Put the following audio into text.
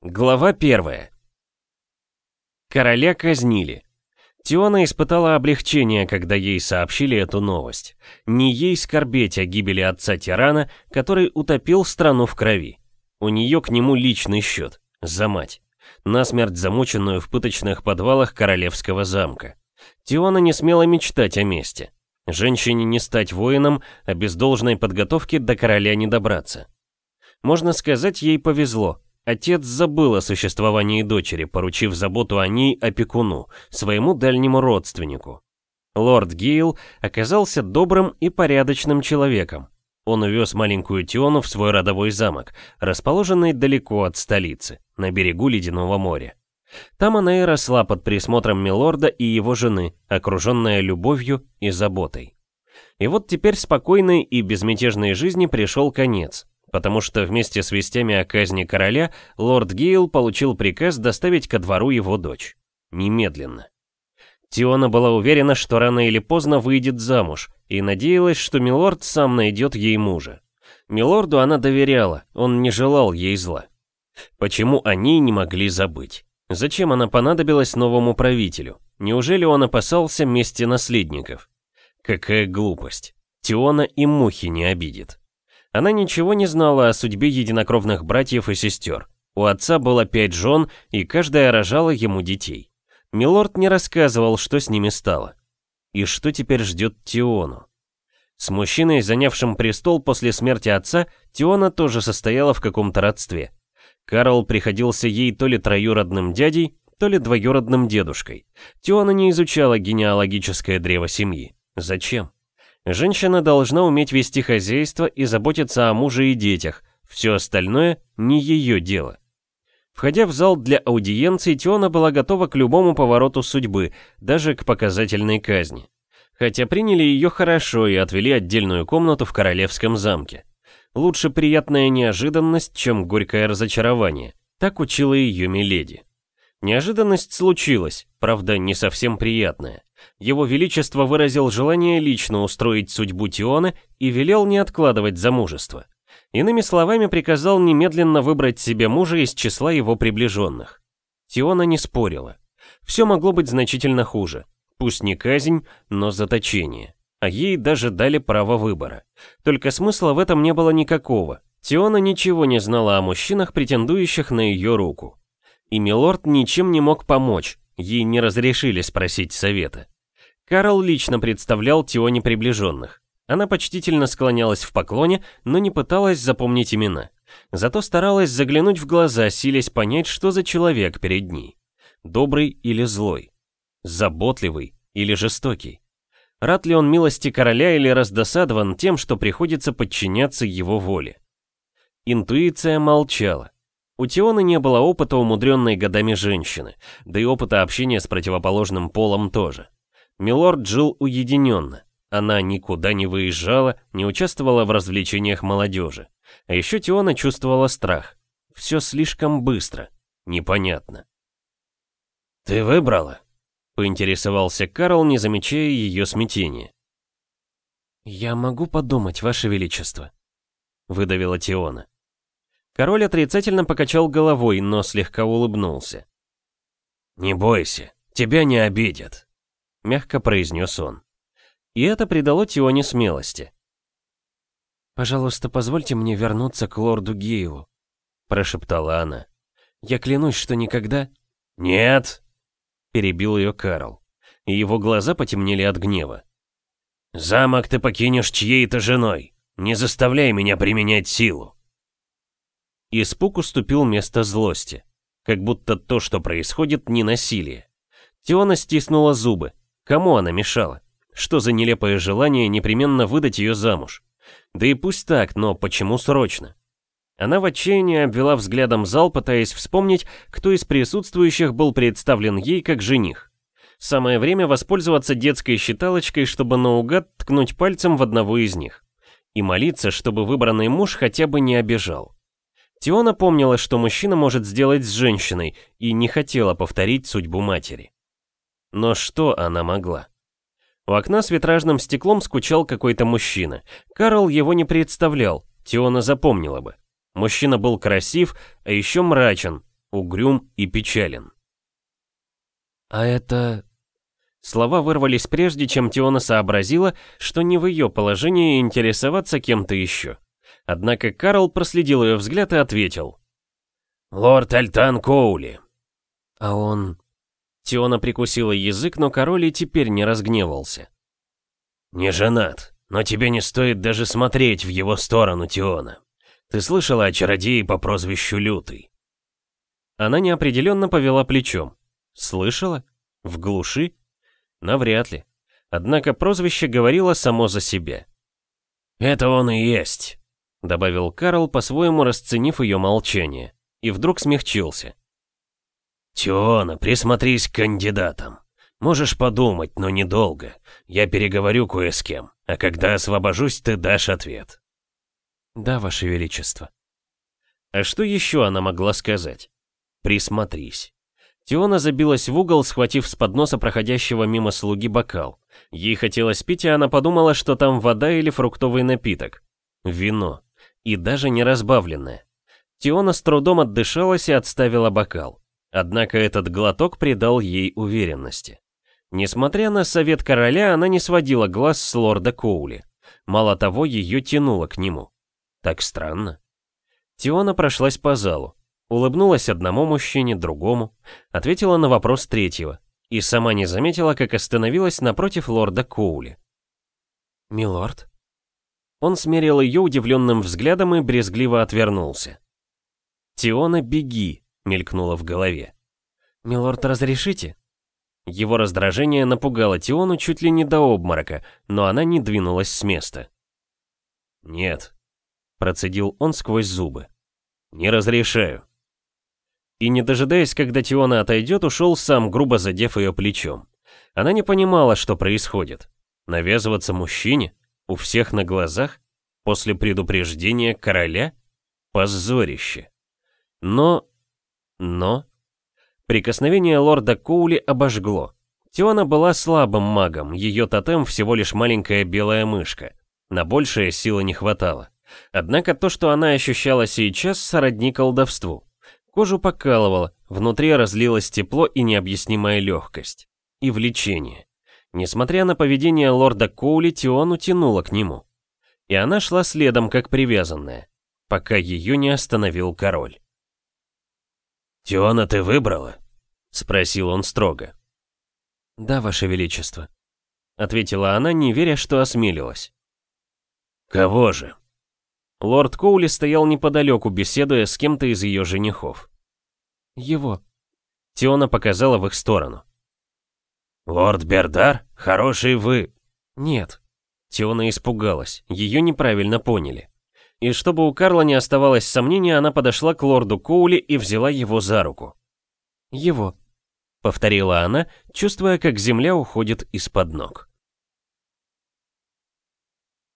Глава первая. Короля казнили. Тиона испытала облегчение, когда ей сообщили эту новость. Не ей скорбеть о гибели отца-тирана, который утопил страну в крови. У нее к нему личный счет. За мать. Насмерть замученную в пыточных подвалах королевского замка. Тиона не смела мечтать о мести. Женщине не стать воином, а без должной подготовки до короля не добраться. Можно сказать, ей повезло. Отец забыл о существовании дочери, поручив заботу о ней опекуну, своему дальнему родственнику. Лорд Гейл оказался добрым и порядочным человеком. Он увез маленькую Тиону в свой родовой замок, расположенный далеко от столицы, на берегу Ледяного моря. Там она и росла под присмотром Милорда и его жены, окруженная любовью и заботой. И вот теперь спокойной и безмятежной жизни пришел конец потому что вместе с вестями о казни короля лорд Гейл получил приказ доставить ко двору его дочь. Немедленно. Тиона была уверена, что рано или поздно выйдет замуж, и надеялась, что Милорд сам найдет ей мужа. Милорду она доверяла, он не желал ей зла. Почему они не могли забыть? Зачем она понадобилась новому правителю? Неужели он опасался мести наследников? Какая глупость. Тиона и мухи не обидит. Она ничего не знала о судьбе единокровных братьев и сестер. У отца было пять жен, и каждая рожала ему детей. Милорд не рассказывал, что с ними стало. И что теперь ждет Тиону? С мужчиной, занявшим престол после смерти отца, Тиона тоже состояла в каком-то родстве. Карл приходился ей то ли троюродным дядей, то ли двоюродным дедушкой. Тиона не изучала генеалогическое древо семьи. Зачем? Женщина должна уметь вести хозяйство и заботиться о муже и детях, все остальное не ее дело. Входя в зал для аудиенции, Теона была готова к любому повороту судьбы, даже к показательной казни. Хотя приняли ее хорошо и отвели отдельную комнату в королевском замке. Лучше приятная неожиданность, чем горькое разочарование. Так учила ее Миледи. Неожиданность случилась, правда, не совсем приятная. Его Величество выразил желание лично устроить судьбу Тионы и велел не откладывать замужество. Иными словами, приказал немедленно выбрать себе мужа из числа его приближенных. Тиона не спорила. Все могло быть значительно хуже. Пусть не казнь, но заточение. А ей даже дали право выбора. Только смысла в этом не было никакого. Тиона ничего не знала о мужчинах, претендующих на ее руку. И Милорд ничем не мог помочь, ей не разрешили спросить совета. Карл лично представлял Тионе приближенных. Она почтительно склонялась в поклоне, но не пыталась запомнить имена. Зато старалась заглянуть в глаза, силясь понять, что за человек перед ней. Добрый или злой? Заботливый или жестокий? Рад ли он милости короля или раздосадован тем, что приходится подчиняться его воле? Интуиция молчала. У Тионы не было опыта умудренной годами женщины, да и опыта общения с противоположным полом тоже. Милорд жил уединенно. Она никуда не выезжала, не участвовала в развлечениях молодежи. А еще Тиона чувствовала страх. Все слишком быстро. Непонятно. «Ты выбрала?» — поинтересовался Карл, не замечая ее смятения. «Я могу подумать, Ваше Величество», — выдавила Тиона. Король отрицательно покачал головой, но слегка улыбнулся. «Не бойся, тебя не обидят», — мягко произнес он. И это придало Тионе смелости. «Пожалуйста, позвольте мне вернуться к лорду Гейлу», — прошептала она. «Я клянусь, что никогда...» «Нет!» — перебил ее Карл, и его глаза потемнели от гнева. «Замок ты покинешь чьей-то женой. Не заставляй меня применять силу». Испуг уступил место злости. Как будто то, что происходит, не насилие. Теона стиснула зубы. Кому она мешала? Что за нелепое желание непременно выдать ее замуж? Да и пусть так, но почему срочно? Она в отчаянии обвела взглядом зал, пытаясь вспомнить, кто из присутствующих был представлен ей как жених. Самое время воспользоваться детской считалочкой, чтобы наугад ткнуть пальцем в одного из них. И молиться, чтобы выбранный муж хотя бы не обижал. Тиона помнила, что мужчина может сделать с женщиной, и не хотела повторить судьбу матери. Но что она могла? У окна с витражным стеклом скучал какой-то мужчина. Карл его не представлял, Тиона запомнила бы. Мужчина был красив, а еще мрачен. угрюм и печален. «А это...» Слова вырвались прежде, чем Тиона сообразила, что не в ее положении интересоваться кем-то еще. Однако Карл проследил ее взгляд и ответил. «Лорд Альтан Коули». «А он...» Тиона прикусила язык, но король и теперь не разгневался. «Не женат, но тебе не стоит даже смотреть в его сторону, Тиона. Ты слышала о чародее по прозвищу Лютый?» Она неопределенно повела плечом. «Слышала? В глуши? Навряд ли. Однако прозвище говорило само за себя. «Это он и есть», — добавил Карл, по-своему расценив ее молчание, и вдруг смягчился. «Тиона, присмотрись к кандидатам. Можешь подумать, но недолго. Я переговорю кое с кем, а когда освобожусь, ты дашь ответ». «Да, Ваше Величество». А что еще она могла сказать? «Присмотрись». Тиона забилась в угол, схватив с подноса проходящего мимо слуги бокал. Ей хотелось пить, и она подумала, что там вода или фруктовый напиток. Вино. И даже не разбавленное. Тиона с трудом отдышалась и отставила бокал. Однако этот глоток придал ей уверенности. Несмотря на совет короля, она не сводила глаз с лорда Коули. Мало того, ее тянуло к нему. Так странно. Тиона прошлась по залу. Улыбнулась одному мужчине, другому, ответила на вопрос третьего и сама не заметила, как остановилась напротив лорда Коули. «Милорд?» Он смерил ее удивленным взглядом и брезгливо отвернулся. «Тиона, беги!» — мелькнуло в голове. «Милорд, разрешите?» Его раздражение напугало Тиону чуть ли не до обморока, но она не двинулась с места. «Нет», — процедил он сквозь зубы. «Не разрешаю» и, не дожидаясь, когда Тиона отойдет, ушел сам, грубо задев ее плечом. Она не понимала, что происходит. Навязываться мужчине? У всех на глазах? После предупреждения короля? Позорище. Но... Но... Прикосновение лорда Коули обожгло. Тиона была слабым магом, ее тотем всего лишь маленькая белая мышка. На большее силы не хватало. Однако то, что она ощущала сейчас, сродни колдовству. Кожу покалывало, внутри разлилось тепло и необъяснимая легкость. И влечение. Несмотря на поведение лорда Коули, Тион утянула к нему. И она шла следом, как привязанная, пока ее не остановил король. «Тиона ты выбрала?» — спросил он строго. «Да, ваше величество», — ответила она, не веря, что осмелилась. «Кого же?» Лорд Коули стоял неподалеку, беседуя с кем-то из ее женихов. «Его». Тиона показала в их сторону. «Лорд Бердар? Хороший вы...» «Нет». Тиона испугалась, ее неправильно поняли. И чтобы у Карла не оставалось сомнений, она подошла к лорду Коули и взяла его за руку. «Его», — повторила она, чувствуя, как земля уходит из-под ног.